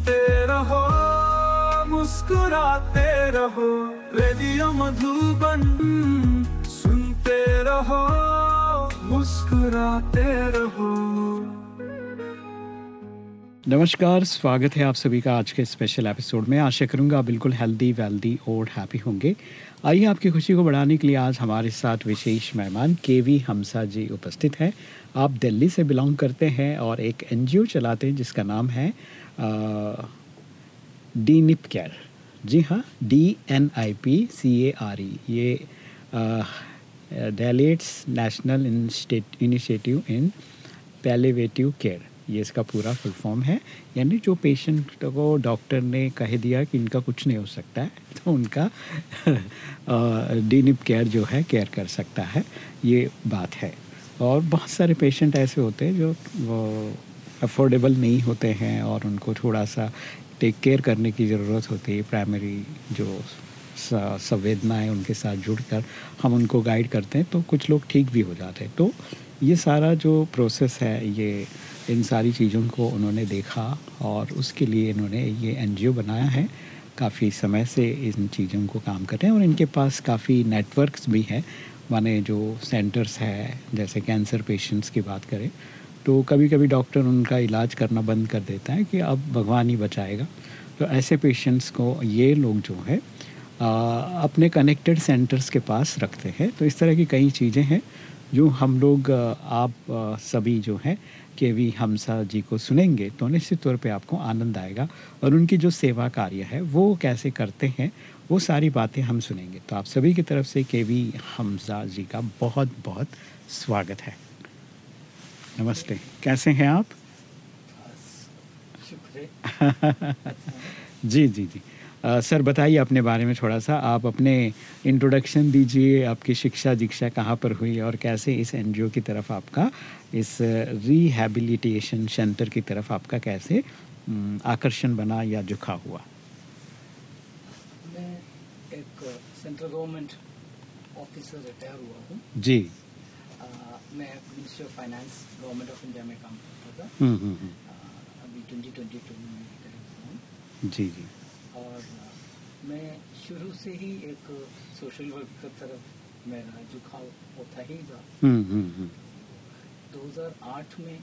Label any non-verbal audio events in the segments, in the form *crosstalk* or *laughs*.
सुनते रहो, मुस्कुराते रहो, रेडियो मधुबन सुनते रहो, मुस्कुराते रहो। नमस्कार, स्वागत है आप सभी का आज के स्पेशल एपिसोड में। आशा करूँगा बिल्कुल हेल्दी वेल्दी और हैप्पी होंगे। आइए आपकी खुशी को बढ़ाने के लिए आज हमारे साथ विशेष मेहमान के वी हमसा जी उपस्थित हैं। आप दिल्ली से बिलोंग करते हैं और एक एनजीओ चलाते हैं जिसका नाम है डी निप केयर जी हाँ D N I P C A R E ये deletes national initiative in palliative care. ये इसका पूरा फुल फॉर्म है। यानी जो पेशेंट को डॉक्टर ने कह दिया कि इनका कुछ नहीं हो सकता है तो उनका डीनिप केयर जो है, केयर कर सकता है। ये बात है। और बहुत सारे पेशेंट ऐसे होते हैं जो अफोर्डेबल नहीं होते हैं और उनको थोड़ा सा टेक केयर करने की ज़रूरत होती है। प्राइमरी जो संवेदनाएँ उनके साथ जुड़कर हम उनको गाइड करते हैं तो कुछ लोग ठीक भी हो जाते हैं। तो ये सारा जो प्रोसेस है, ये इन सारी चीज़ों को उन्होंने देखा और उसके लिए इन्होंने ये एनजीओ बनाया है। काफ़ी समय से इन चीज़ों को काम कर रहे हैं और इनके पास काफ़ी नेटवर्क्स भी हैं। माने जो सेंटर्स है, जैसे कैंसर पेशेंट्स की बात करें तो कभी कभी डॉक्टर उनका इलाज करना बंद कर देता है कि अब भगवान ही बचाएगा। तो ऐसे पेशेंट्स को ये लोग जो है आ, अपने कनेक्टेड सेंटर्स के पास रखते हैं। तो इस तरह की कई चीज़ें हैं जो हम लोग आप सभी जो हैं के वी हमसा जी को सुनेंगे तो निश्चित तौर पे आपको आनंद आएगा और उनकी जो सेवा कार्य है वो कैसे करते हैं वो सारी बातें हम सुनेंगे। तो आप सभी की तरफ़ से के वी हमसा जी का बहुत बहुत स्वागत है। नमस्ते। कैसे हैं आप? *laughs* जी जी जी। आ, सर बताइए अपने बारे में थोड़ा सा। आप अपने इंट्रोडक्शन दीजिए आपकी शिक्षा दीक्षा कहाँ पर हुई और कैसे इस एनजीओ की तरफ़ आपका इस रिहेबिलिटेशन सेंटर की तरफ़ आपका कैसे आकर्षण बना या झुका हुआ? मैं एक सेंट्रल गवर्नमेंट ऑफिसर रिटायर हुआ हूँ। जी। मैं ministry of finance government of India में काम करता था। हम्म हम्म हम्म, अभी 2022 में हूँ। जी जी। और मैं शुरू से ही एक सोशल वर्क की तरफ़ मेरा झुकाव होता ही था हम्म हम्म हम्म। 2008 में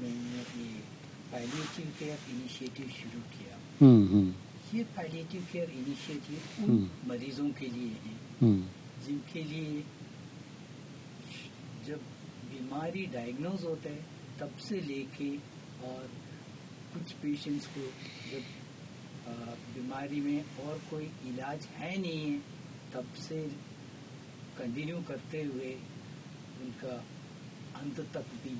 मैंने ये पैलिएटिव केयर इनिशिएटिव शुरू किया। हम्म हम्म। ये पैलिएटिव केयर इनिशिएटिव उन। मरीजों के लिए है जिनके लिए जब बीमारी डायग्नोज होता है, तब से लेके और कुछ पेशेंट्स को जब बीमारी में और कोई इलाज है नहीं है, तब से कंटिन्यू करते हुए उनका अंत तक भी।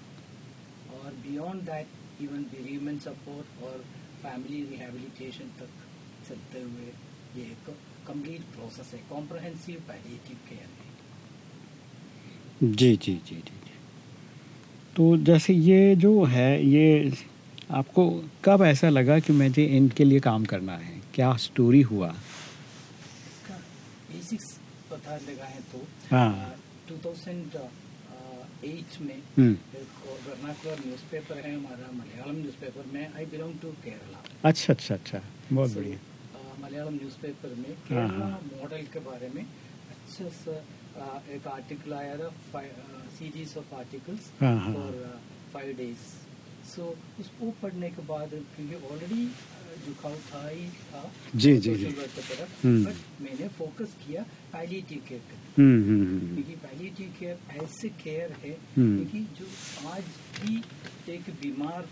और beyond that even bereavement support और फैमिली रिहेबिलिटेशन तक चलते हुए ये एक कंप्लीट प्रोसेस है कॉम्प्रहेंसिव पैलिएटिव केयर है। जी जी जी जी। तो जैसे ये जो है ये आपको कब ऐसा लगा कि मुझे इनके लिए काम करना है? क्या स्टोरी हुआ? बेसिक्स पता लगा है तो हाँ। टू थाउज़ेंड एट में हम्म। वर्नाकुलर न्यूज़पेपर है हमारा मलयालम न्यूज़पेपर में आई बिलोंग टू केरला अच्छा अच्छा अच्छा। बहुत So, बढ़िया। मलयालम न्यूज़पेपर में हाँ, केरला हाँ। मॉडल के बारे में अच्छा सा एक आर्टिकल आया था series of articles for five days so उसको पढ़ने के बाद क्योंकि ऑलरेडी झुकाव था ही था जी, जी, जी। तरफ़ हम्म। बट मैंने फोकस किया पैलिएटिव केयर पे हम्म हम्म क्योंकि पैलिएटिव केयर ऐसे केयर है। क्योंकि जो आज भी एक बीमार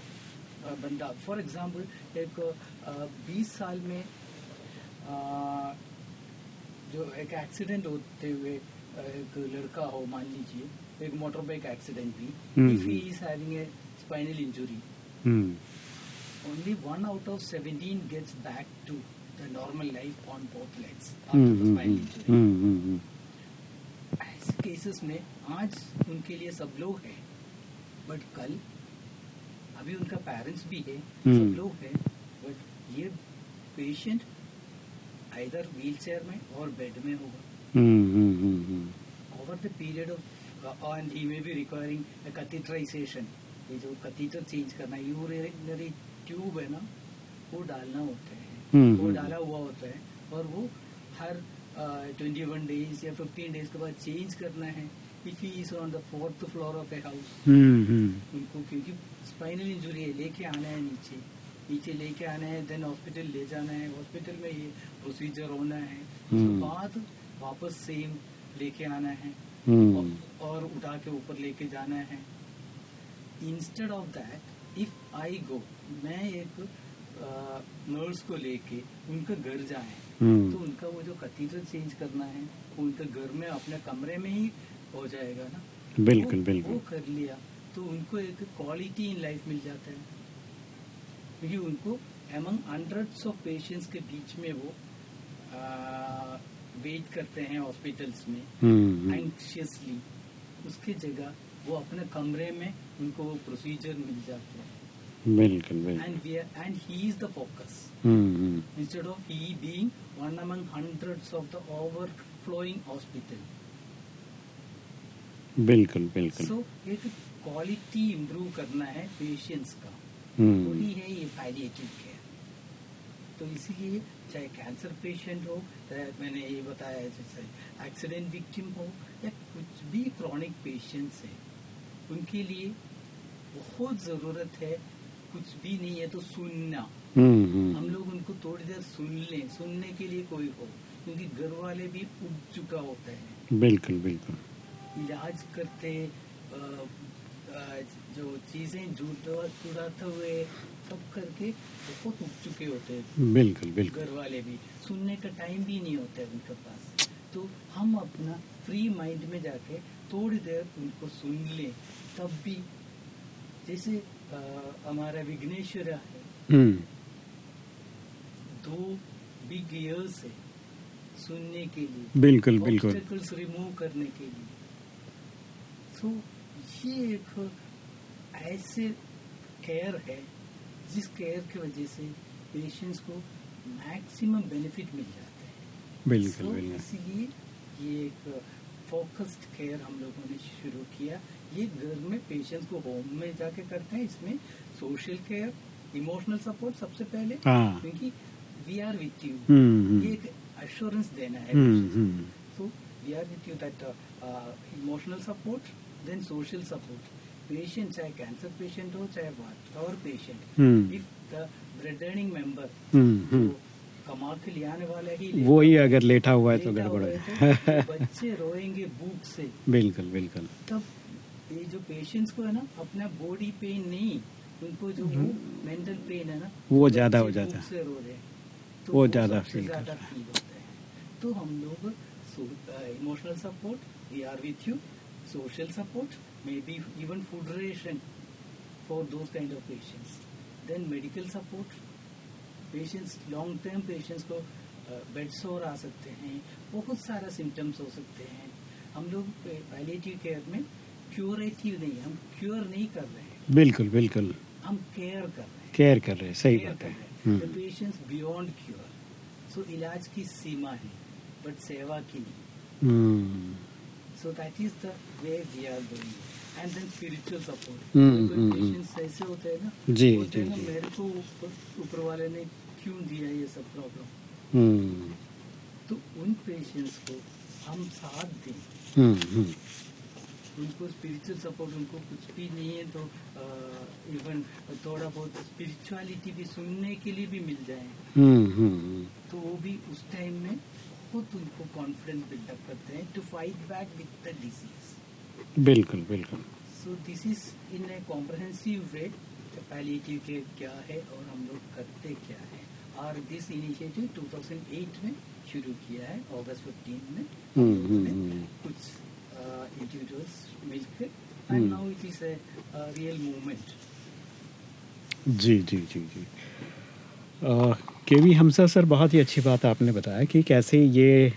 बंदा फॉर एग्जांपल एक बीस साल में जो एक एक्सीडेंट होते हुए एक लड़का हो मान लीजिए एक मोटर बाइक एक्सीडेंट भी if he. Is having a spinal injury only one out of 17 gets back to the normal life on both legs after hmm, the hmm, spinal injury. Hmm, hmm, hmm, ऐसे cases में आज उनके लिए सब लोग हैं but कल अभी उनका पेरेंट्स भी है हम्म। सब लोग हैं बट ये पेशेंट इधर व्हील चेयर में और बेड में होगा over the period hmm, and he may be requiring a catheterization. ये जो कथीटर चेंज करना यूरिनरी ट्यूब है ना वो डालना होता है। हम्म, वो हम्म। डाला हुआ होता है और वो हर ट्वेंटी वन डेज़ या फिफ्टीन डेज़ के बाद चेंज करना है। If he is on the fourth floor of a house उनको क्योंकि स्पाइनल इंजुरी है लेके आना है नीचे। नीचे लेके आना है देन हॉस्पिटल ले जाना है। हॉस्पिटल में ये प्रोसीजर होना है। उसके हम्म। बाद वापस सेम लेके आना है। और- उठा के ऊपर लेके जाना है। Instead of that if I go मैं एक नर्स को लेके उनका घर जाए हम्म, तो उनका वो जो कथीटर चेंज करना है उनके घर में अपने कमरे में ही हो जाएगा ना। बिल्कुल वो- बिल्कुल। वो कर लिया तो उनको एक क्वालिटी इन लाइफ मिल जाता है। क्योंकि उनको एमंग हंड्रेड्स ऑफ़ पेशेंट्स के बीच में वो वेट करते हैं हॉस्पिटल्स में हम्म, हम्म, एंक्शियसली उसकी जगह वो अपने कमरे में उनको वो प्रोसीजर मिल जाते हैं। बिल्कुल बिल्कुल। And we and he is the focus hmm, hmm, instead of he being one among hundreds of the overflowing hospital. बिल्कुल बिल्कुल। So एक क्वालिटी इम्प्रूव करना है पेशेंट्स का। हम्म, वही है ये पैलिएटिव केयर तो इसीलिए चाहे कैंसर पेशेंट हो चाहे मैंने ये बताया जैसे एक्सीडेंट विक्टिम हो या कुछ भी क्रॉनिक पेशेंट्स है उनके लिए बहुत ज़रूरत है कुछ भी नहीं है तो सुनना। हम्म, हम्म, हम लोग उनको थोड़ी देर सुन लें। सुनने के लिए कोई हो क्योंकि घर वाले भी उग चुका होता है। बिल्कुल बिल्कुल। इलाज करते अ, अ, जो चीज़ें जुड़ा जुड़ाते हुए सब करके बहुत उग चुके होते हैं। बिल्कुल बिल्कुल। घर वाले भी सुनने का टाइम भी नहीं होता है उनके पास। तो हम अपना फ्री माइंड में जाके थोड़ी देर उनको सुन लें तब भी जैसे हमारा विघ्नेश्वर है। हम्म, दो बिग ईयर्स है सुनने के लिए। बिल्कुल बिल्कुल। रिमूव करने के लिए। सो ये एक ऐसे केयर है जिस केयर की वजह से पेशेंट्स को मैक्सिमम बेनिफिट मिल जाता है। बिल्कुल So, बिल्कुल। इसीलिए ये एक फोकस्ड केयर हम लोगों ने शुरू किया। ये घर में पेशेंट्स को होम में जाके करते हैं। इसमें सोशल केयर इमोशनल सपोर्ट सबसे पहले हाँ। क्योंकि we are with you hmm, ये एक अश्योरेंस देना है हम्म, patients को। Hmm, So we are with you that uh, Patient चाहे कैंसर पेशेंट हो चाहे और पेशेंट इफ़ द हम्म, जो हम्म, कमा के ले आने वाला ही वो ही. अगर लेटा हुआ है तो गड़बड़ है. तो *laughs* बच्चे रोएँगे भूख से. बिल्कुल बिल्कुल. तब ये जो पेशेंट्स को है ना अपना बॉडी पेन नहीं उनको जो मेंटल पेन है ना हम्म। वो ज़्यादा हो जाता हैं. तो वो ज़्यादा। फील होता है. तो हम लोग emotional support we are with you social support even food ration for those kind of patients then medical support patients long term patients को बेड सोर आ सकते हैं बहुत सारा सिम्टम्स हो सकते हैं। हम लोग पैलेटिव केयर में क्यूरेटिव नहीं हम क्योर नहीं कर रहे हैं। बिल्कुल बिल्कुल। हम केयर कर रहे हैं। केयर कर रहे हैं सही बात है। हम्म, the patients beyond cure so इलाज की सीमा है बट सेवा की नहीं। So that is the way we are doing and then spiritual support. Patients ऐसे होते हैं ना जी, जी, ना, जी। मेरे को ऊपर वाले ने क्यों दिया ये सब प्रॉब्लम हम्म, तो उन पेशेंट्स को हम साथ दें। हम्म, हम्म, उनको स्पिरिचुअल सपोर्ट उनको कुछ भी नहीं है तो इवन थोड़ा बहुत स्पिरिचुअलिटी भी सुनने के लिए भी मिल जाए। तो वो भी उस टाइम में बहुत उनको कॉन्फिडेंस बिल्डअप करते हैं to fight back with the disease बिल्कुल बिल्कुल। So this is in a comprehensive way palliative care क्या है और हम लोग करते क्या है। और दिस इनिशिएटिव 2008 में शुरू किया है अगस्त 15 में। हम हम्म, हम्म, हम्म। कुछ इंडिविजुअल्स मिलकर। And now it is a real movement जी जी जी जी। के वी हमसा सर बहुत ही अच्छी बात आपने बताया कि कैसे ये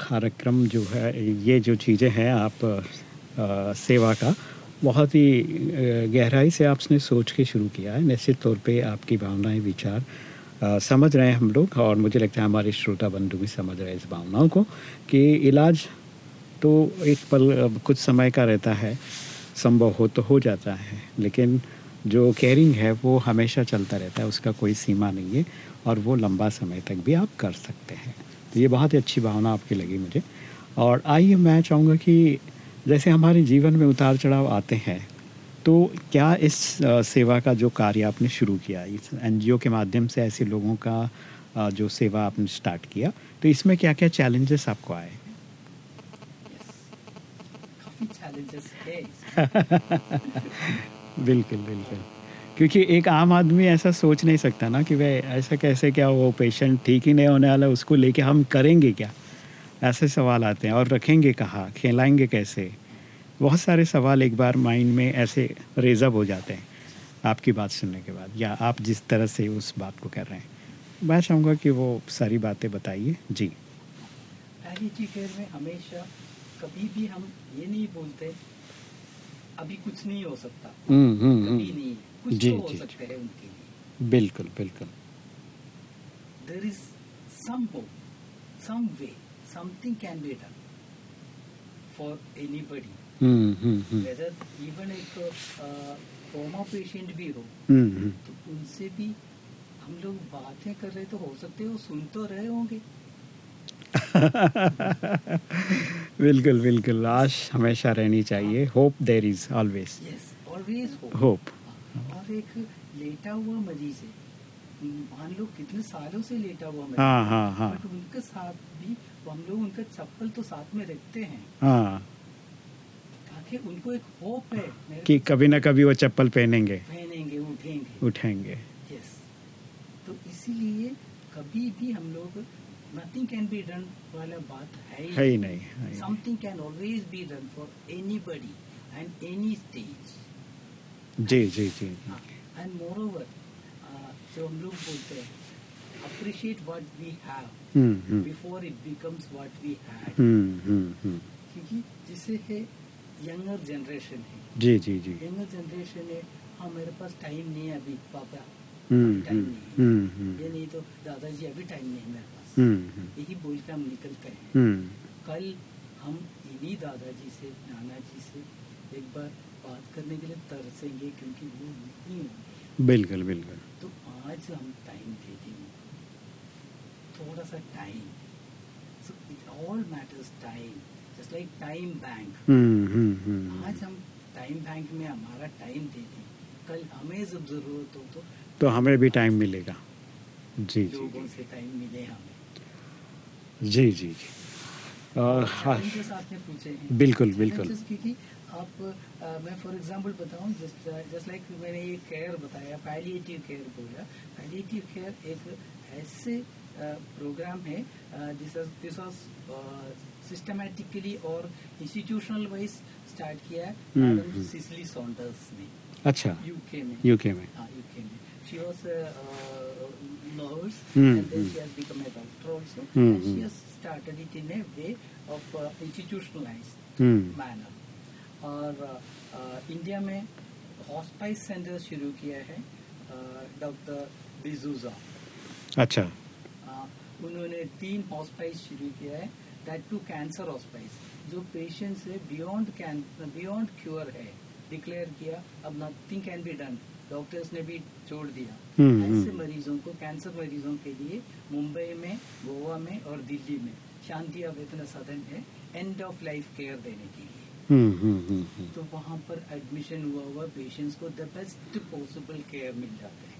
कार्यक्रम जो है ये जो चीज़ें हैं आप आ, सेवा का बहुत ही गहराई से आपने सोच के शुरू किया है। निश्चित तौर पे आपकी भावनाएँ विचार आ, समझ रहे हैं हम लोग और मुझे लगता है हमारे श्रोता बंधु भी समझ रहे हैं इस भावनाओं को कि इलाज तो एक पल कुछ समय का रहता है संभव हो तो हो जाता है लेकिन जो केयरिंग है वो हमेशा चलता रहता है उसका कोई सीमा नहीं है और वो लंबा समय तक भी आप कर सकते हैं। तो ये बहुत ही अच्छी भावना आपकी लगी मुझे। और आइए मैं चाहूँगा कि जैसे हमारे जीवन में उतार चढ़ाव आते हैं तो क्या इस सेवा का जो कार्य आपने शुरू किया इस एनजीओ के माध्यम से ऐसे लोगों का जो सेवा आपने स्टार्ट किया तो इसमें क्या क्या चैलेंजेस आपको आए? *laughs* बिल्कुल बिल्कुल। क्योंकि एक आम आदमी ऐसा सोच नहीं सकता ना कि भाई ऐसा कैसे क्या वो पेशेंट ठीक ही नहीं होने वाला, उसको लेके हम करेंगे क्या? ऐसे सवाल आते हैं। और रखेंगे कहाँ? खिलाएँगे कैसे? बहुत सारे सवाल एक बार माइंड में ऐसे रेजअप हो जाते हैं आपकी बात सुनने के बाद, या आप जिस तरह से उस बात को कर रहे हैं। मैं चाहूँगा कि वो सारी बातें बताइए। जी। केयर में हमेशा कभी भी हम ये नहीं बोलते अभी कुछ नहीं हो सकता। हम्म, हम्म, हम्म। कभी नहीं। कुछ जी, तो हो जी, सकते हैं उनके लिए। बिल्कुल बिल्कुल। There is some hope some way something can be done for anybody whether even एक कोमा पेशेंट भी हो तो उनसे भी हम लोग बातें कर रहे तो हो सकते हो सुन तो रहे होंगे। *laughs* बिल्कुल बिल्कुल। आश हमेशा रहनी चाहिए। Hope there is always always hope और एक लेटा हुआ मरीज़ है। मान लो कितने सालों से लेटा हुआ मरीज़ हाँ हाँ। हाँ बट उनके साथ भी हम लोग उनका चप्पल तो साथ में रखते हैं। हाँ। ताकि उनको एक होप है। कि कभी ना कभी वो चप्पल पहनेंगे। पहनेंगे उठेंगे। उठेंगे। यस तो इसीलिए कभी भी हम लोग नथिंग कैन बी डन वाला बात है ही नहीं something can always be done for anybody and any stage जी जी जी एंड मोर ओवर जो हम लोग बोलते हैं appreciate what we have before it becomes what we had क्योंकि जिससे है यंगर जनरेशन है। जी जी जी। यंगर जनरेशन है हाँ मेरे पास टाइम नहीं है अभी पापा। हम्म, टाइम हम्म, नहीं है। हम्म, ये नहीं तो दादाजी अभी टाइम नहीं है मेरे यही बोल के हम निकलते हैं। हम्म। कल हम इन्हीं दादाजी से नाना जी से एक बार बात करने के लिए तरसेंगे क्योंकि वो नहीं होंगे बिल्कुल बिल्कुल। तो आज हम टाइम दे देंगे। थोड़ा सा time so it all matters time just like time bank आज हम टाइम बैंक में हमारा टाइम दे दें। कल हमें जब ज़रूरत हो तो तो हमें भी टाइम मिलेगा। जी लोगों से टाइम मिले हमें। जी जी जी। हाँ। बिल्कुल बिल्कुल। आप आ, मैं फॉर एग्जांपल बताऊँ जस्ट जस्ट लाइक मैंने ये केयर बताया पैलिएटिव केयर बोला। पैलिएटिव केयर एक ऐसे प्रोग्राम है दिस दिस वाज सिस्टमैटिकली और इंस्टीट्यूशनल वाइज स्टार्ट किया है सिसली सॉन्डर्स ने। अच्छा। यूके में। यूके में। हाँ यूके में। She was nurse mm-hmm. and then mm. she has become a doctor also mm-hmm. and she mm. has started it in a way of uh, institutionalized mm-hmm. manner और India में hospice centre शुरू किया है doctor डिजूजा अच्छा उन्होंने तीन hospice शुरू किया है दैट टू कैंसर हॉस्पाइस जो पेशेंट से बियॉन्ड बियॉन्ड क्योर है डिक्लेयर किया अब nothing can be done doctors ने भी छोड़ दिया। हम्म, ऐसे हम्म। मरीजों को कैंसर मरीजों के लिए मुंबई में गोवा में और दिल्ली में शांति अवेतन सदन है एंड ऑफ़ लाइफ केयर देने के लिए। हम्म, तो वहाँ पर एडमिशन हुआ हुआ पेशेंट्स को द बेस्ट पॉसिबल केयर मिल जाते हैं।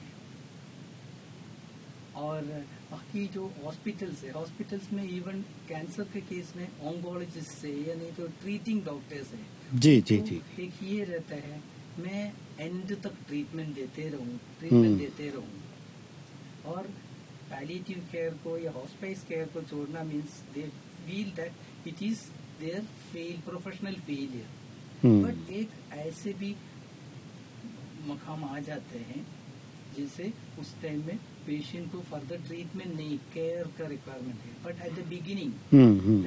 और बाकी जो हॉस्पिटल्स है हॉस्पिटल्स में इवन कैंसर के केस में ऑन्कोलॉजिस्ट से या नहीं तो ट्रीटिंग डॉक्टर्स है। जी जी तो जी। एक ये रहता है मैं एंड तक ट्रीटमेंट देते रहूँ ट्रीटमेंट हम्म। देते रहूँ और पैलिएटिव केयर को या हॉस्पिस केयर को छोड़ना means they feel that it is their fail professional failure. But एक ऐसे भी मकाम आ जाते हैं जैसे उस टाइम में पेशेंट को फर्दर ट्रीटमेंट नहीं केयर का रिक्वायरमेंट है but at the beginning hmm hmm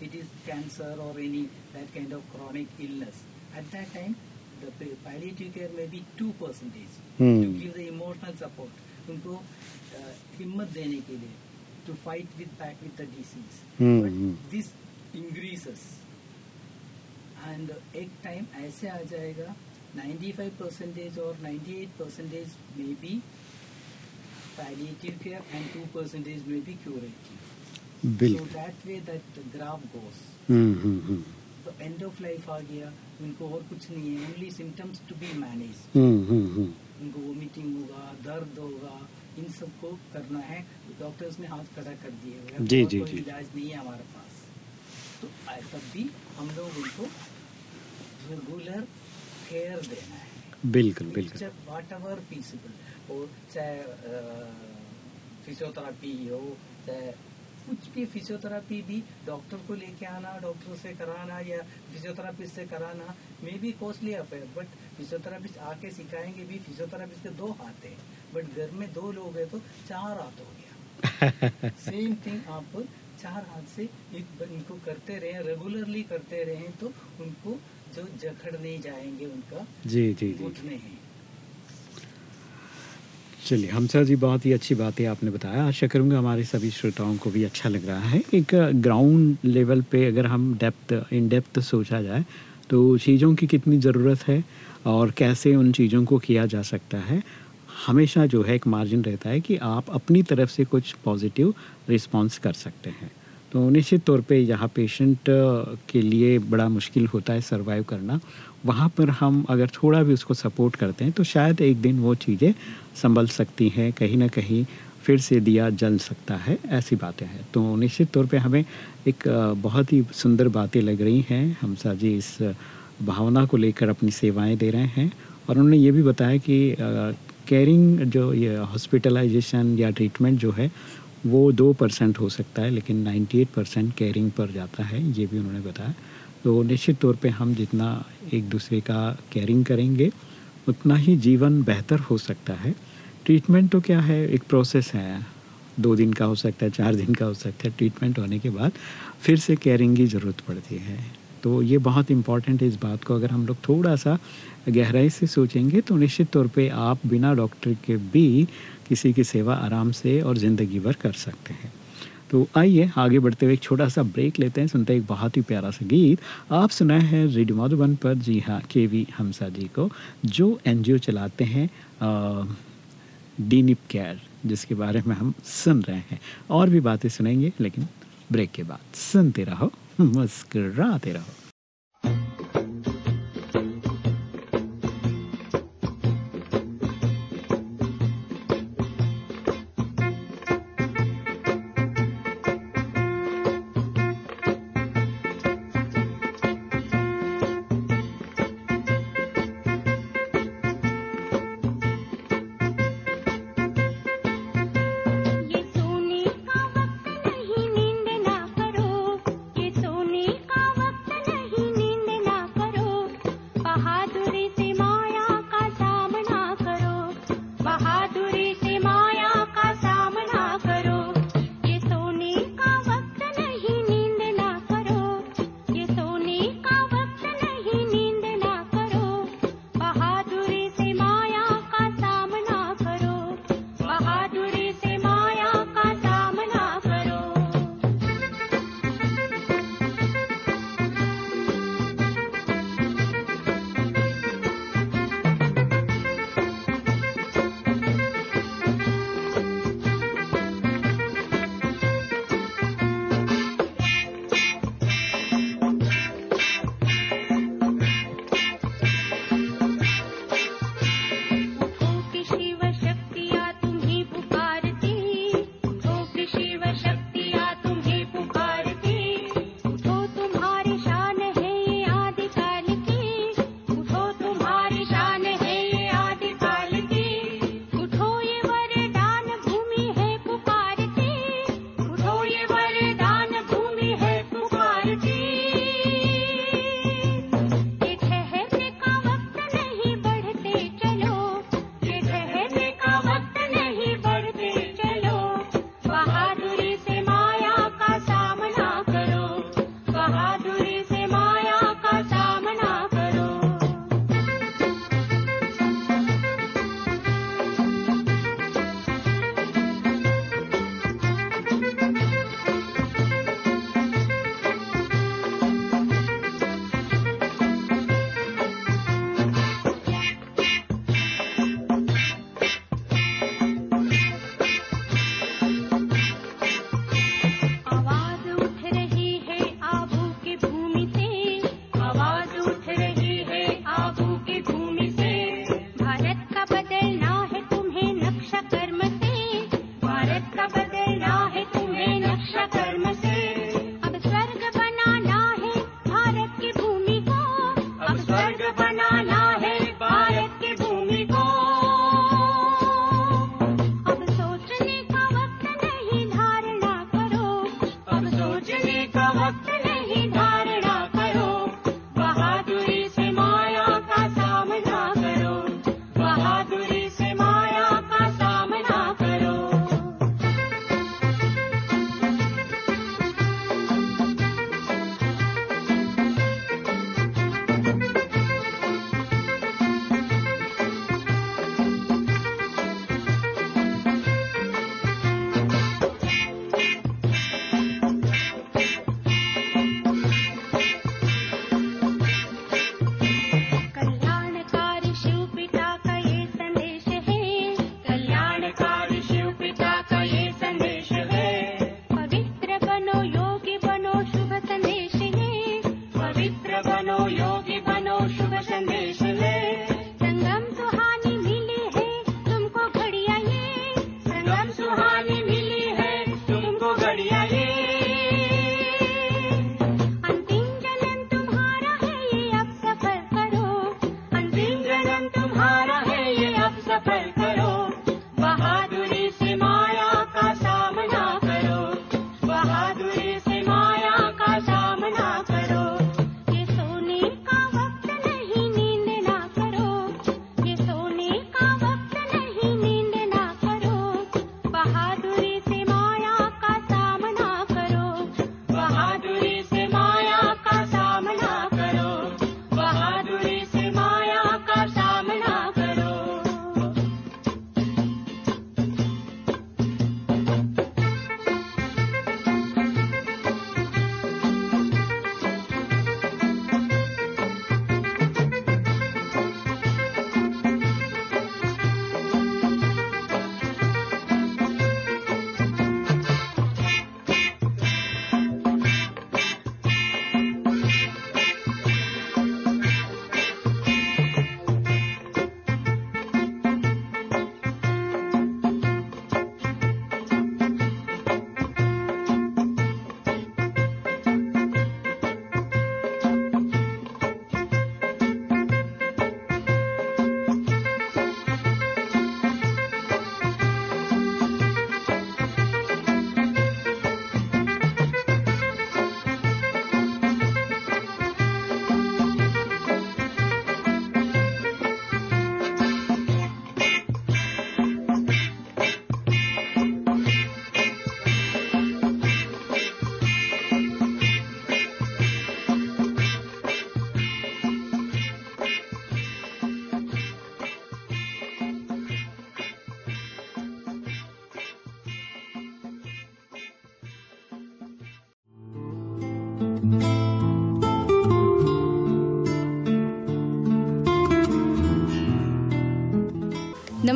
uh, it is cancer or any that kind of chronic illness. At that time, the palliative care may be two percentage Hmm. to give the emotional support. उनको uh, हिम्मत देने के लिए to fight with back with the disease. Hmm, But hmm. this increases. And एक time ऐसे आ जाएगा 95 percentage or 98 percentage may be palliative care and 2 percentage may be curative. So बिल्कुल that way that graph goes. तो end of life आ गया उनको और कुछ नहीं है only symptoms to be manage उनको वोमिटिंग होगा दर्द होगा इन सबको करना है। डॉक्टर्स ने हाथ खड़ा कर दिए जी, जी, जी। इलाज नहीं है हमारे पास। तो तब भी हम लोग उनको रेगुलर केयर देना है। बिल्कुल बिल्कुल। वाट एवर फीसिबल और चाहे फिजियोथेरापी हो चाहे कुछ भी फिजियोथेरापी भी डॉक्टर को लेके आना डॉक्टर से कराना या फिजियोथेरापिस्ट से कराना may be costly affair but physiotherapist आके सिखाएँगे भी फिजियोथेरापिस्ट के दो हाथ है बट घर में दो लोग हैं तो चार हाथ हो गया। *laughs* सेम थिंग आप चार हाथ से एक इनको करते रहे रेगुलरली करते रहे तो उनको जो जखड़ नहीं जाएँगे उनका जी जी जी घुटने हैं। चलिए, हमसा जी बहुत ही अच्छी बात है आपने बताया। आशा करूँगा हमारे सभी श्रोताओं को भी अच्छा लग रहा है। एक ग्राउंड लेवल पे अगर हम डेप्थ इन डेप्थ सोचा जाए तो चीज़ों की कितनी ज़रूरत है और कैसे उन चीज़ों को किया जा सकता है, हमेशा जो है एक मार्जिन रहता है कि आप अपनी तरफ़ से कुछ पॉजिटिव रिस्पॉन्स कर सकते हैं। तो निश्चित तौर पे यहाँ पेशेंट के लिए बड़ा मुश्किल होता है सर्वाइव करना। वहाँ पर हम अगर थोड़ा भी उसको सपोर्ट करते हैं तो शायद एक दिन वो चीज़ें संभल सकती हैं, कहीं ना कहीं फिर से दिया जल सकता है, ऐसी बातें हैं। तो निश्चित तौर पे हमें एक बहुत ही सुंदर बातें लग रही हैं। हमसा जी इस भावना को लेकर अपनी सेवाएँ दे रहे हैं और उन्होंने ये भी बताया कि केयरिंग जो ये हॉस्पिटलाइजेशन या ट्रीटमेंट जो है, वो दो परसेंट हो सकता है, लेकिन 98 परसेंट केयरिंग पर जाता है, ये भी उन्होंने बताया। तो निश्चित तौर पे हम जितना एक दूसरे का केयरिंग करेंगे, उतना ही जीवन बेहतर हो सकता है। ट्रीटमेंट तो क्या है? एक प्रोसेस है। दो दिन का हो सकता है, चार दिन का हो सकता है। ट्रीटमेंट होने के बाद फिर से केयरिंग की ज़रूरत पड़ती है। तो ये बहुत इंपॉर्टेंट है इस बात को। अगर हम लोग थोड़ा सा गहराई से सोचेंगे तो निश्चित तौर पे आप बिना डॉक्टर के भी किसी की सेवा आराम से और ज़िंदगी भर कर सकते हैं। तो आइए आगे बढ़ते हुए एक छोटा सा ब्रेक लेते हैं। सुनते हैं एक बहुत ही प्यारा सा गीत। आप सुनाए हैं रेडियो मधुबन पर। जी हाँ के वी हमसा जी को, जो एनजीओ चलाते हैं डीनिप केयर, जिसके बारे में हम सुन रहे हैं। और भी बातें सुनेंगे, लेकिन ब्रेक के बाद। सुनते रहो, मुस्कराते रहो।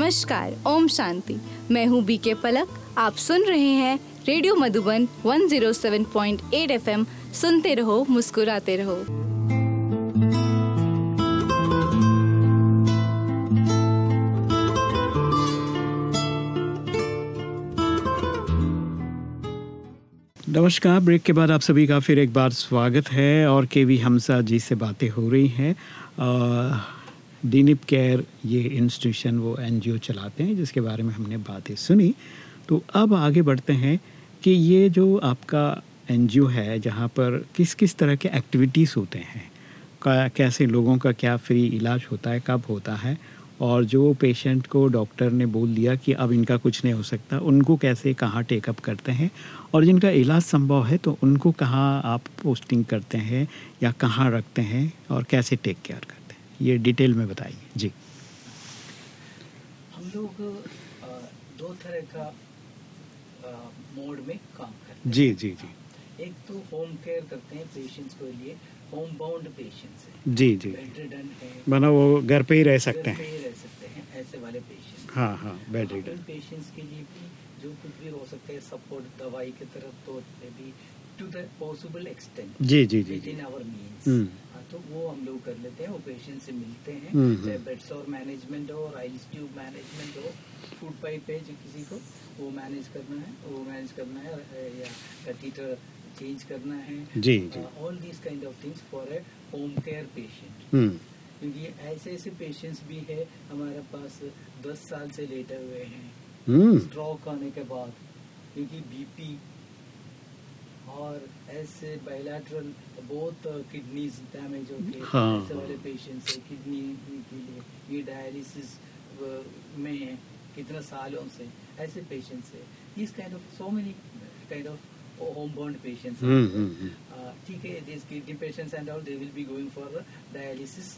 नमस्कार, ओम शांति। मैं हूँ बीके पलक आप सुन रहे हैं रेडियो मधुबन 107.8 एफएम सुनते रहो, मुस्कुराते रहो। नमस्कार, ब्रेक के बाद आप सभी का फिर एक बार स्वागत है और के वी हमसा जी से बातें हो रही हैं। डीनिप केयर, ये इंस्टीट्यूशन वो एनजीओ चलाते हैं, जिसके बारे में हमने बातें सुनी। तो अब आगे बढ़ते हैं कि ये जो आपका एनजीओ है, जहाँ पर किस किस तरह के एक्टिविटीज़ होते हैं कैसे लोगों का क्या फ्री इलाज होता है, कब होता है, और जो पेशेंट को डॉक्टर ने बोल दिया कि अब इनका कुछ नहीं हो सकता, उनको कैसे, कहाँ टेकअप करते हैं, और जिनका इलाज संभव है तो उनको कहाँ आप पोस्टिंग करते हैं, या कहाँ रखते हैं, और कैसे टेक केयर करते हैं? ये डिटेल में बताइए जी। हम लोग दो तरह का मोड में काम करते हैं। जी जी जी। एक तो होम केयर करते हैं पेशेंट्स के लिए होम बाउंड पेशेंट्स हैं। जी जी। बेड है। माना वो घर पे ही रह सकते हैं घर पे ही। रह सकते हैं ऐसे वाले पेशेंट्स हाँ हाँ बेड रिडन पेशेंट्स के लिए भी जो कुछ भी हो सकता है सपोर्ट दवाई की तरफ़ तो भी टू द पॉसिबल एक्सटेंट जी जी जी इन आवर मीन्स तो वो हम लोग कर लेते हैं वो पेशेंट से मिलते हैं। हम्म, चाहे हम्म। बेड्स और मैनेजमेंट हो और आइस ट्यूब मैनेजमेंट हो फ़ूड पाइप है जो किसी को वो मैनेज करना है वो मैनेज करना है या कैथीटर चेंज करना है। जी जी। All these kind of things for a home care patient hmm. क्योंकि ऐसे ऐसे पेशेंट्स भी है हमारे पास दस साल से लेटे हुए हैं। हम्म। स्ट्रोक आने के बाद क्योंकि बीपी और ऐसे बायलैटरल बहुत किडनीज डैमेज हैं हाँ, ऐसे। वाले पेशेंट्स है किडनी के लिए ये डायलिसिस में है कितने सालों से ऐसे पेशेंट्स है is kind of so many kind of home born patients ठीक है this kidney patients and all they will be going for dialysis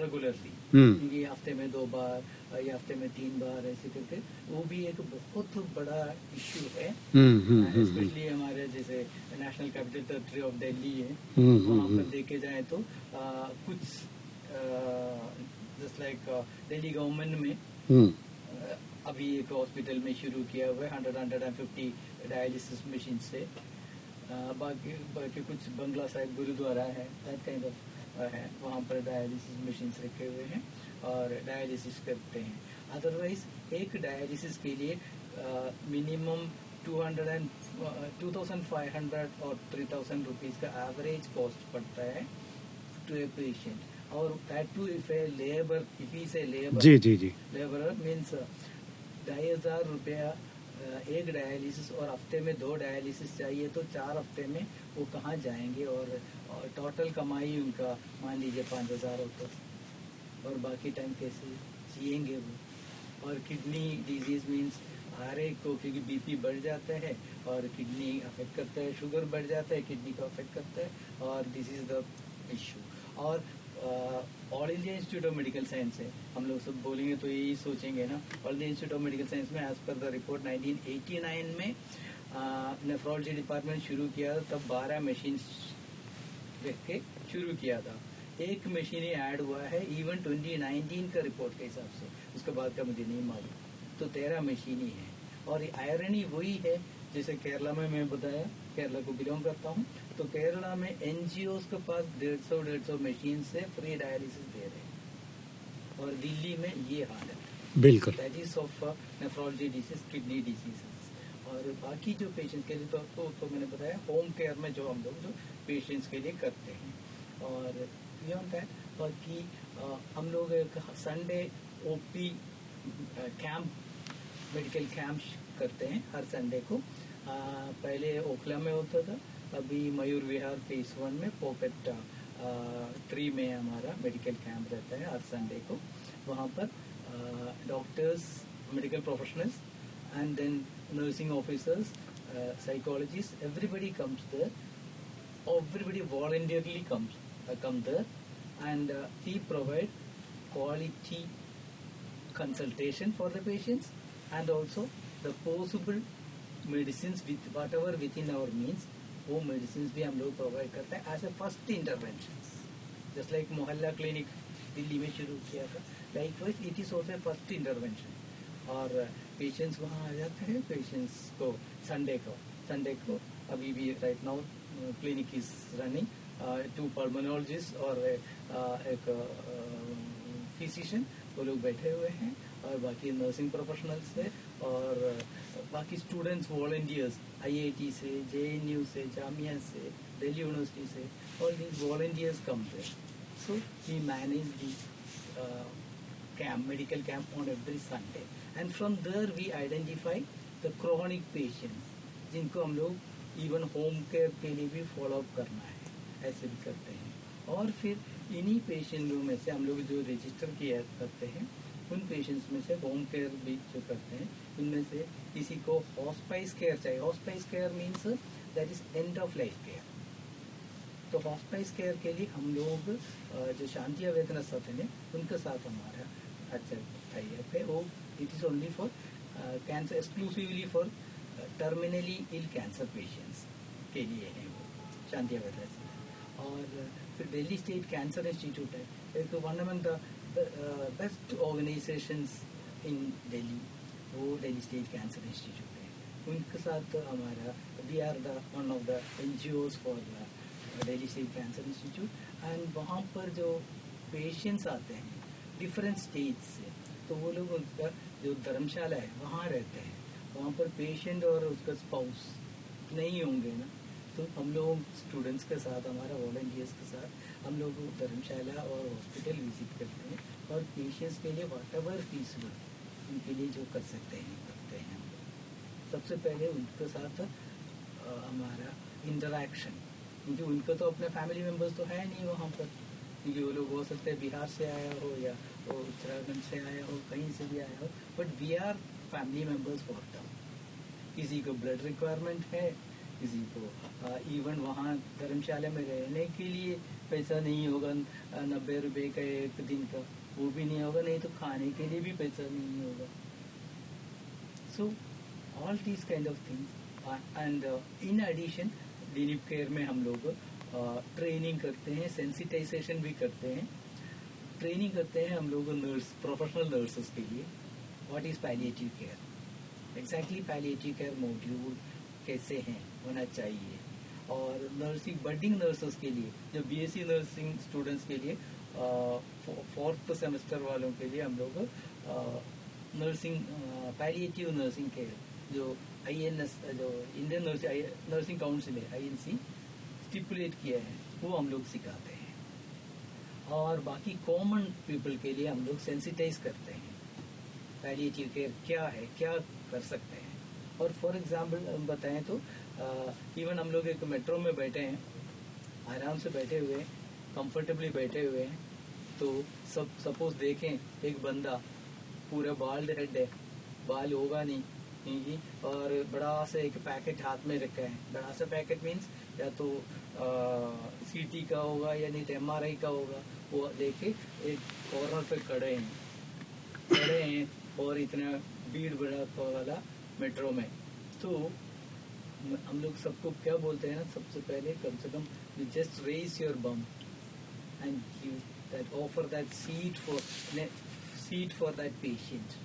regularly हफ़्ते में दो बार या हफ़्ते में तीन बार ऐसे करके। वो भी एक बहुत बड़ा इश्यू है। हम्म हम्म हम्म स्पेशली हमारे जैसे national capital territory of Delhi है। हम्म, हम्म, वहाँ पर हम्म। देखे जाए तो अ, कुछ जस्ट लाइक दिल्ली गवर्नमेंट में हम्म। अ, अभी एक हॉस्पिटल में शुरू किया हुआ है hundred hundred and fifty dialysis machine से बाकी बाकी कुछ बंगला साहिब गुरुद्वारा है दैट काइंड ऑफ़ है। वहाँ पर डायलिसिस मशीन रखे हुए हैं। और डायलिसिस करते हैं। अदरवाइज़ एक डायलिसिस के लिए minimum two hundred and two thousand five hundred और थ्री थाउज़ेंड रुपीज़ का एवरेज कॉस्ट पड़ता है टू ए पेशेंट और that too if a labour if is a labour जी जी जी. लेबर मीन्स ढाई हज़ार रुपया एक डायलिसिस और हफ़्ते में दो डायलिसिस चाहिए तो चार हफ़्ते में वो कहाँ जाएँगे? और, और टोटल कमाई उनका मान लीजिए पाँच हज़ार हो तो। और बाकी टाइम कैसे जिएँगे वो? और किडनी डिज़ीज़ मीन्स हर एक को क्योंकि बीपी बढ़ जाता है और किडनी अफेक्ट करता है शुगर बढ़ जाता है किडनी को अफेक्ट करता है और दिस इज़ द इशू और all India institute of medical science है। हम लोग सब बोलेंगे तो यही सोचेंगे ना। All India institute of medical science में एज पर द रिपोर्ट 1989 में नेफ्रोलॉजी डिपार्टमेंट शुरू किया तब 12 मशीन रख के शुरू किया था। एक मशीन ऐड हुआ है इवन 2019 का रिपोर्ट के हिसाब से। उसके बाद का मुझे नहीं मालूम। तो तेरह मशीन ही है। और आयरनी वही है जैसे केरला में मैं बताया केरला को बिलोंग करता हूँ तो केरला में एनजीओ के पास डेढ़ सौ डेढ़ सौ मशीन से फ्री डायलिसिस दे रहे हैं। और दिल्ली में ये हाल है। बिल्कुल। That is of nephrology disease kidney disease और बाकी जो पेशेंट के लिए तो आपको तो मैंने बताया होम केयर में जो हम लोग जो पेशेंट्स के लिए करते हैं। और बियॉन्ड है बाकी अ, हम लोग Sunday OP camp medical camp करते हैं हर संडे को अ, पहले ओखला में होता था अभी मयूर विहार फेस वन में पोपेट ट्री में हमारा मेडिकल कैंप रहता है हर संडे को वहाँ पर doctors medical professionals and then nursing officers psychologist everybody comes. Everybody voluntarily comes, uh, come there, and uh, we provide quality consultation for the patients, and also the possible medicines with whatever within our means वो medicine भी हम लोग provide करते हैं as a first intervention just like Mohalla clinic Delhi में शुरू किया था likewise it is also first intervention और पेशेंट्स वहाँ आ जाते हैं पेशेंट्स को संडे को संडे को अभी भी right now clinic is running to pulmonologist और एक फिजिशियन वो लोग बैठे हुए हैं और बाकी नर्सिंग प्रोफेशनल्स से और बाकी स्टूडेंट्स वॉल्टियर्स आईआईटी से जेएनयू से जामिया से दिल्ली यूनिवर्सिटी से और दीज वॉल्टियर्स कम थे so we manage the camp medical camp on every Sunday and from there we identify the chronic patient जिनको हम लोग इवन होम केयर के लिए भी फॉलोअप करना है। ऐसे भी करते हैं। और फिर इन्हीं पेशेंट में से हम लोग जो रजिस्टर किया करते हैं, उन पेशेंट्स में से होम केयर भी जो करते हैं, उनमें से किसी को हॉस्पाइस केयर चाहिए। Hospice care means that is end of life care तो हॉस्पाइस केयर के लिए हम लोग जो शांति आवेदन सदन है उनके साथ हमारा अच्छा है वो it is only for cancer exclusively for terminally ill cancer patients के लिए है वो, शांति सदन और फिर दिल्ली स्टेट कैंसर इंस्टीट्यूट है एक one among the best organisations in Delhi वो दिल्ली स्टेट कैंसर इंस्टीट्यूट है उनके साथ हमारा we are the one of the N G Os for Delhi state cancer institute and वहाँ पर जो पेशेंट्स आते हैं डिफरेंट स्टेट से तो वो लोग उनका जो धर्मशाला है, वहाँ रहते हैं। वहाँ पर पेशेंट और उसका स्पाउस नहीं होंगे ना। तो हम लोग स्टूडेंट्स के साथ, हमारे वॉल्टियर्स के साथ, हम लोग धर्मशाला और हॉस्पिटल विज़िट करते हैं और पेशेंट्स के लिए वाट एवर फ़ीस उनके लिए जो कर सकते हैं, करते हैं हम लोग। सबसे पहले उनके साथ हमारा इंटरेक्शन क्योंकि उनका तो अपने फैमिली मेंबर्स तो है नहीं वहाँ पर। क्योंकि वो लोग हो सकते हैं बिहार से आया हो या वो उत्तराखंड से आया हो, कहीं से भी आया हो but we are family members for them किसी को ब्लड रिक्वायरमेंट है किसी को। इवन वहाँ धर्मशाला में रहने के लिए पैसा नहीं होगा, नब्बे रुपए का एक दिन का, वो भी नहीं होगा, नहीं तो खाने के लिए भी पैसा नहीं होगा। So all these kind of things and in addition Dilip care में हम लोग ट्रेनिंग करते हैं सेंसिटाइजेशन भी करते हैं। ट्रेनिंग करते हैं हम लोग नर्स प्रोफेशनल नर्सेस के लिए। What is palliative care exactly palliative care module कैसे हैं, होना चाहिए। और नर्सिंग बडिंग नर्सेस के लिए, जो बीएससी नर्सिंग स्टूडेंट्स के लिए फोर्थ सेमेस्टर वालों के लिए हम लोग नर्सिंग पैरिएटिव नर्सिंग केयर जो आईएनएस जो इंडियन नर्सिंग नर्सिंग काउंसिल है आईएनसी स्टिपुलेट किया है, वो हम लोग सिखाते हैं। और बाकी कॉमन पीपल के लिए हम लोग सेंसिटाइज करते हैं। पैरिएटिव केयर क्या है, क्या कर सकते हैं? और फॉर एग्ज़ाम्पल हम बताएँ तो इवन हम लोग एक मेट्रो में बैठे हैं, आराम से बैठे हुए हैं कंफर्टेबली बैठे हुए हैं तो सब सपोज़ देखें, एक बंदा, पूरा बाल हेड है, बाल होगा नहीं नहीं और बड़ा सा एक पैकेट हाथ में रखा है। बड़ा सा पैकेट मीन्स या तो सीटी का होगा या नहीं तो एम का होगा, वो लेके एक कॉर्नर पे खड़े हैं खड़े हैं और इतना भीड़ बड़ा वाला मेट्रो में। तो हम लोग सबको क्या बोलते हैं ना सबसे पहले कम से कम you just raise your bum and you that offer that seat for seat for that patient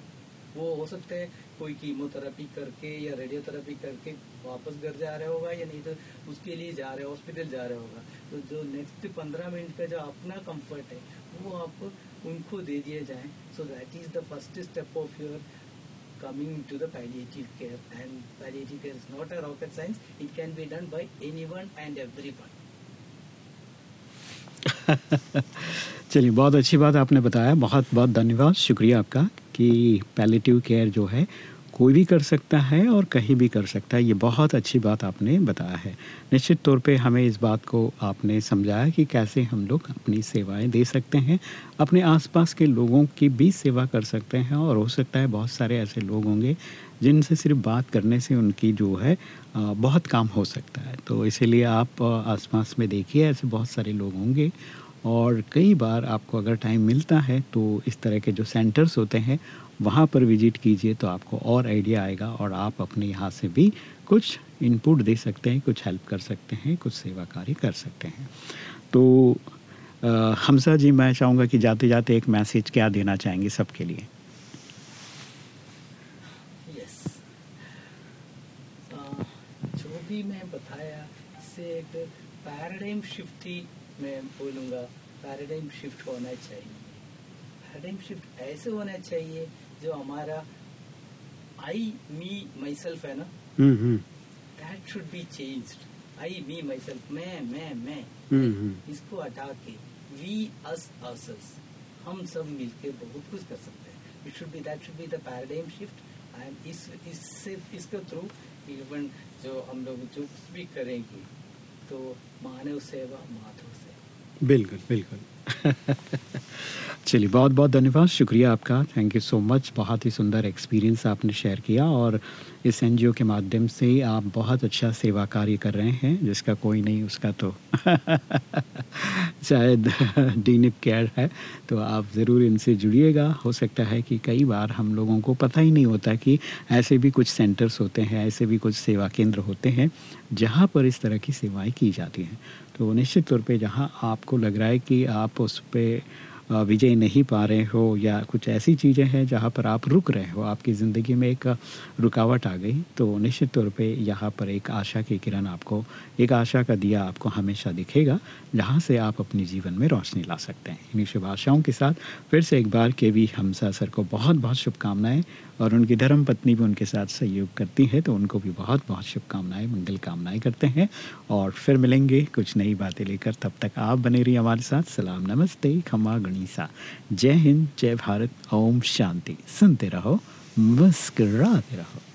वो हो सकता है कोई कीमोथेरेपी करके या रेडियोथेरेपी करके वापस घर जा रहा होगा या नहीं तो उसके लिए जा रहे हॉस्पिटल जा रहा होगा। तो जो नेक्स्ट पंद्रह मिनट का जो अपना कंफर्ट है, वो आप उनको दे दिए जाए। So that is the first step of your coming to the palliative care and palliative care is not a rocket science it can be done by anyone and everyone चलिए बहुत अच्छी बात आपने बताया बहुत बहुत धन्यवाद शुक्रिया आपका कि पैलेटिव केयर जो है कोई भी कर सकता है और कहीं भी कर सकता है, ये बहुत अच्छी बात आपने बताया है। निश्चित तौर पे हमें इस बात को आपने समझाया कि कैसे हम लोग अपनी सेवाएँ दे सकते हैं, अपने आसपास के लोगों की भी सेवा कर सकते हैं और हो सकता है बहुत सारे ऐसे लोग होंगे जिनसे सिर्फ़ बात करने से उनकी जो है बहुत काम हो सकता है। तो इसीलिए आप आसपास में देखिए, ऐसे बहुत सारे लोग होंगे और कई बार आपको अगर टाइम मिलता है तो इस तरह के जो सेंटर्स होते हैं वहाँ पर विज़िट कीजिए तो आपको और आइडिया आएगा और आप अपने यहाँ से भी कुछ इनपुट दे सकते हैं, कुछ हेल्प कर सकते हैं, कुछ सेवा कार्य कर सकते हैं। तो हमसा जी, मैं चाहूँगा कि जाते जाते एक मैसेज क्या देना चाहेंगे सबके लिए? Yes. भी मैं बताया, इससे एक पैराडाइम शिफ्ट ही मैं बोलूँगा। पैराडाइम शिफ्ट होना चाहिए। पैराडाइम शिफ्ट ऐसे होना चाहिए जो हमारा आई मी माई सेल्फ है ना? That should be changed I me myself मैं मैं मैं। इसको हटा के वी अस अस हम सब मिलके बहुत कुछ कर सकते हैं। It should be that should be the paradigm shift and इस इससे इसके थ्रू इवन जो हम लोग जो कुछ भी करेंगे तो मानव सेवा माधव सेवा। बिल्कुल बिल्कुल। *laughs* चलिए, बहुत बहुत धन्यवाद। शुक्रिया आपका। थैंक यू सो मच बहुत ही सुंदर एक्सपीरियंस आपने शेयर किया और इस एनजीओ के माध्यम से आप बहुत अच्छा सेवा कार्य कर रहे हैं, जिसका कोई नहीं, उसका तो। *laughs* शायद *laughs* डीनिप केयर है तो आप ज़रूर इनसे जुड़िएगा। हो सकता है कि कई बार हम लोगों को पता ही नहीं होता कि ऐसे भी कुछ सेंटर्स होते हैं, ऐसे भी कुछ सेवा केंद्र होते हैं, जहाँ पर इस तरह की सेवाएँ की जाती हैं। तो निश्चित तौर पे जहाँ आपको लग रहा है कि आप उस पर विजय नहीं पा रहे हो या कुछ ऐसी चीज़ें हैं जहाँ पर आप रुक रहे हो, आपकी ज़िंदगी में एक रुकावट आ गई तो निश्चित तौर पे यहाँ पर एक आशा की किरण आपको, एक आशा का दिया आपको हमेशा दिखेगा, जहाँ से आप अपने जीवन में रोशनी ला सकते हैं। इन्हीं शुभ आशाओं के साथ फिर से एक बार के वी हमसा सर को बहुत बहुत शुभकामनाएँ और उनकी धर्म पत्नी भी उनके साथ सहयोग करती है तो उनको भी बहुत बहुत शुभकामनाएँ, मंगल कामनाएँ करते हैं। और फिर मिलेंगे कुछ नई बातें लेकर। तब तक आप बने रहिए हमारे साथ। सलाम, नमस्ते खमा गणिसा। जय हिंद, जय भारत। ओम शांति। सुनते रहो, मुस्कराते रहो।